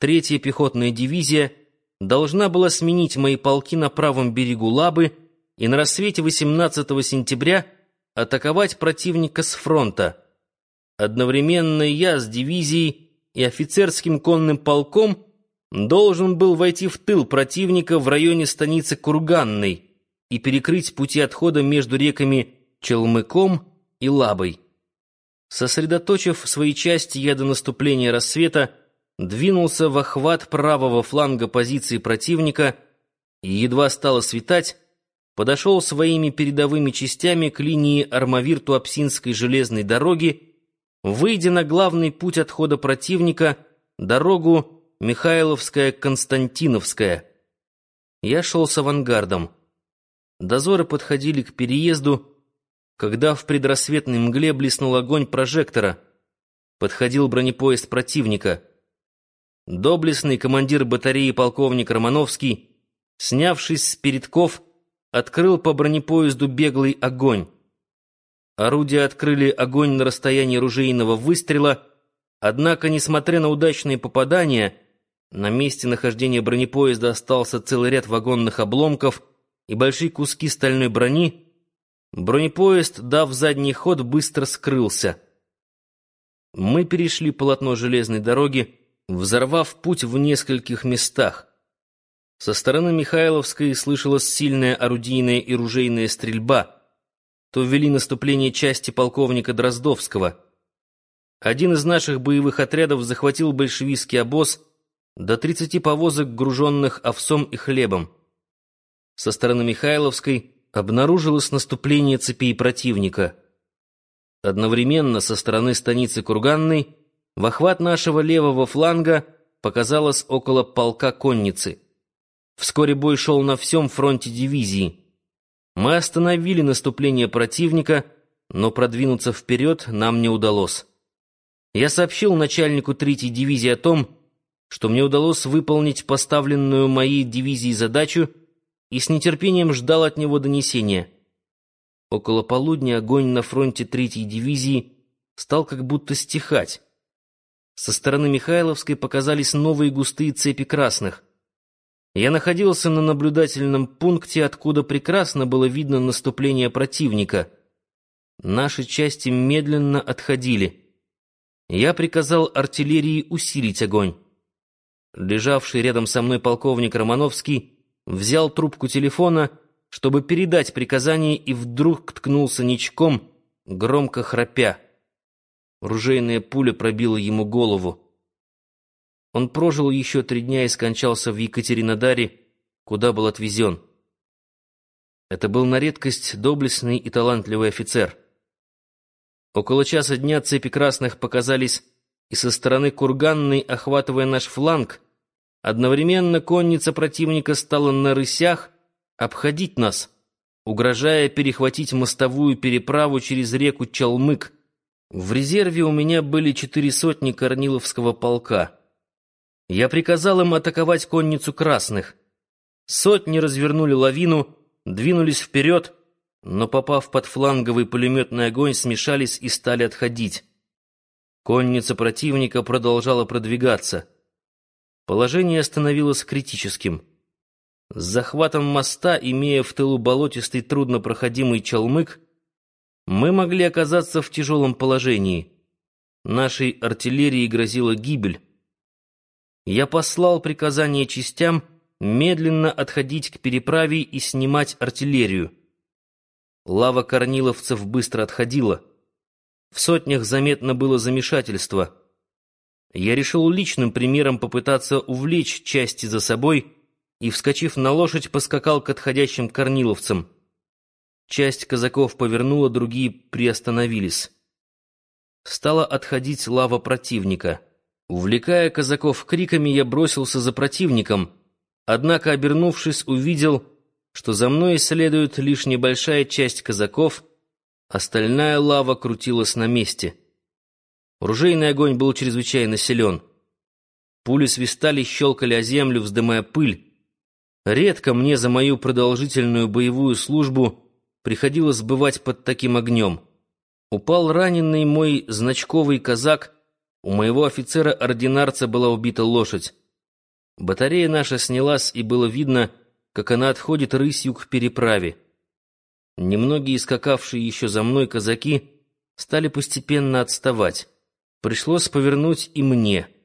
третья пехотная дивизия должна была сменить мои полки на правом берегу Лабы и на рассвете 18 сентября атаковать противника с фронта. Одновременно я с дивизией и офицерским конным полком должен был войти в тыл противника в районе станицы Курганной и перекрыть пути отхода между реками Челмыком и Лабой. Сосредоточив свои части, я до наступления рассвета двинулся в охват правого фланга позиции противника и, едва стало светать, подошел своими передовыми частями к линии Армавир-Туапсинской железной дороги, выйдя на главный путь отхода противника, дорогу Михайловская-Константиновская. Я шел с авангардом. Дозоры подходили к переезду, когда в предрассветной мгле блеснул огонь прожектора. Подходил бронепоезд противника. Доблестный командир батареи полковник Романовский, снявшись с передков, открыл по бронепоезду беглый огонь. Орудия открыли огонь на расстоянии ружейного выстрела, однако, несмотря на удачные попадания, на месте нахождения бронепоезда остался целый ряд вагонных обломков и большие куски стальной брони, Бронепоезд, дав задний ход, быстро скрылся. Мы перешли полотно железной дороги, взорвав путь в нескольких местах. Со стороны Михайловской слышалась сильная орудийная и ружейная стрельба. То ввели наступление части полковника Дроздовского. Один из наших боевых отрядов захватил большевистский обоз до 30 повозок, груженных овсом и хлебом. Со стороны Михайловской обнаружилось наступление цепей противника. Одновременно со стороны станицы Курганной в охват нашего левого фланга показалось около полка конницы. Вскоре бой шел на всем фронте дивизии. Мы остановили наступление противника, но продвинуться вперед нам не удалось. Я сообщил начальнику третьей дивизии о том, что мне удалось выполнить поставленную моей дивизией задачу и с нетерпением ждал от него донесения. Около полудня огонь на фронте третьей дивизии стал как будто стихать. Со стороны Михайловской показались новые густые цепи красных. Я находился на наблюдательном пункте, откуда прекрасно было видно наступление противника. Наши части медленно отходили. Я приказал артиллерии усилить огонь. Лежавший рядом со мной полковник Романовский взял трубку телефона, чтобы передать приказание, и вдруг ткнулся ничком, громко храпя. Ружейная пуля пробила ему голову. Он прожил еще три дня и скончался в Екатеринодаре, куда был отвезен. Это был на редкость доблестный и талантливый офицер. Около часа дня цепи красных показались и со стороны Курганной, охватывая наш фланг — Одновременно конница противника стала на рысях обходить нас, угрожая перехватить мостовую переправу через реку Чалмык. В резерве у меня были четыре сотни Корниловского полка. Я приказал им атаковать конницу красных. Сотни развернули лавину, двинулись вперед, но, попав под фланговый пулеметный огонь, смешались и стали отходить. Конница противника продолжала продвигаться — Положение становилось критическим. С захватом моста, имея в тылу болотистый труднопроходимый Чалмык, мы могли оказаться в тяжелом положении. Нашей артиллерии грозила гибель. Я послал приказание частям медленно отходить к переправе и снимать артиллерию. Лава корниловцев быстро отходила. В сотнях заметно было замешательство — я решил личным примером попытаться увлечь части за собой и, вскочив на лошадь, поскакал к отходящим корниловцам. Часть казаков повернула, другие приостановились. Стала отходить лава противника. Увлекая казаков криками, я бросился за противником, однако, обернувшись, увидел, что за мной следует лишь небольшая часть казаков, остальная лава крутилась на месте. Ружейный огонь был чрезвычайно силен. Пули свистали, щелкали о землю, вздымая пыль. Редко мне за мою продолжительную боевую службу приходилось бывать под таким огнем. Упал раненый мой значковый казак, у моего офицера-ординарца была убита лошадь. Батарея наша снялась, и было видно, как она отходит рысью к переправе. Немногие скакавшие еще за мной казаки стали постепенно отставать. Пришлось повернуть и мне —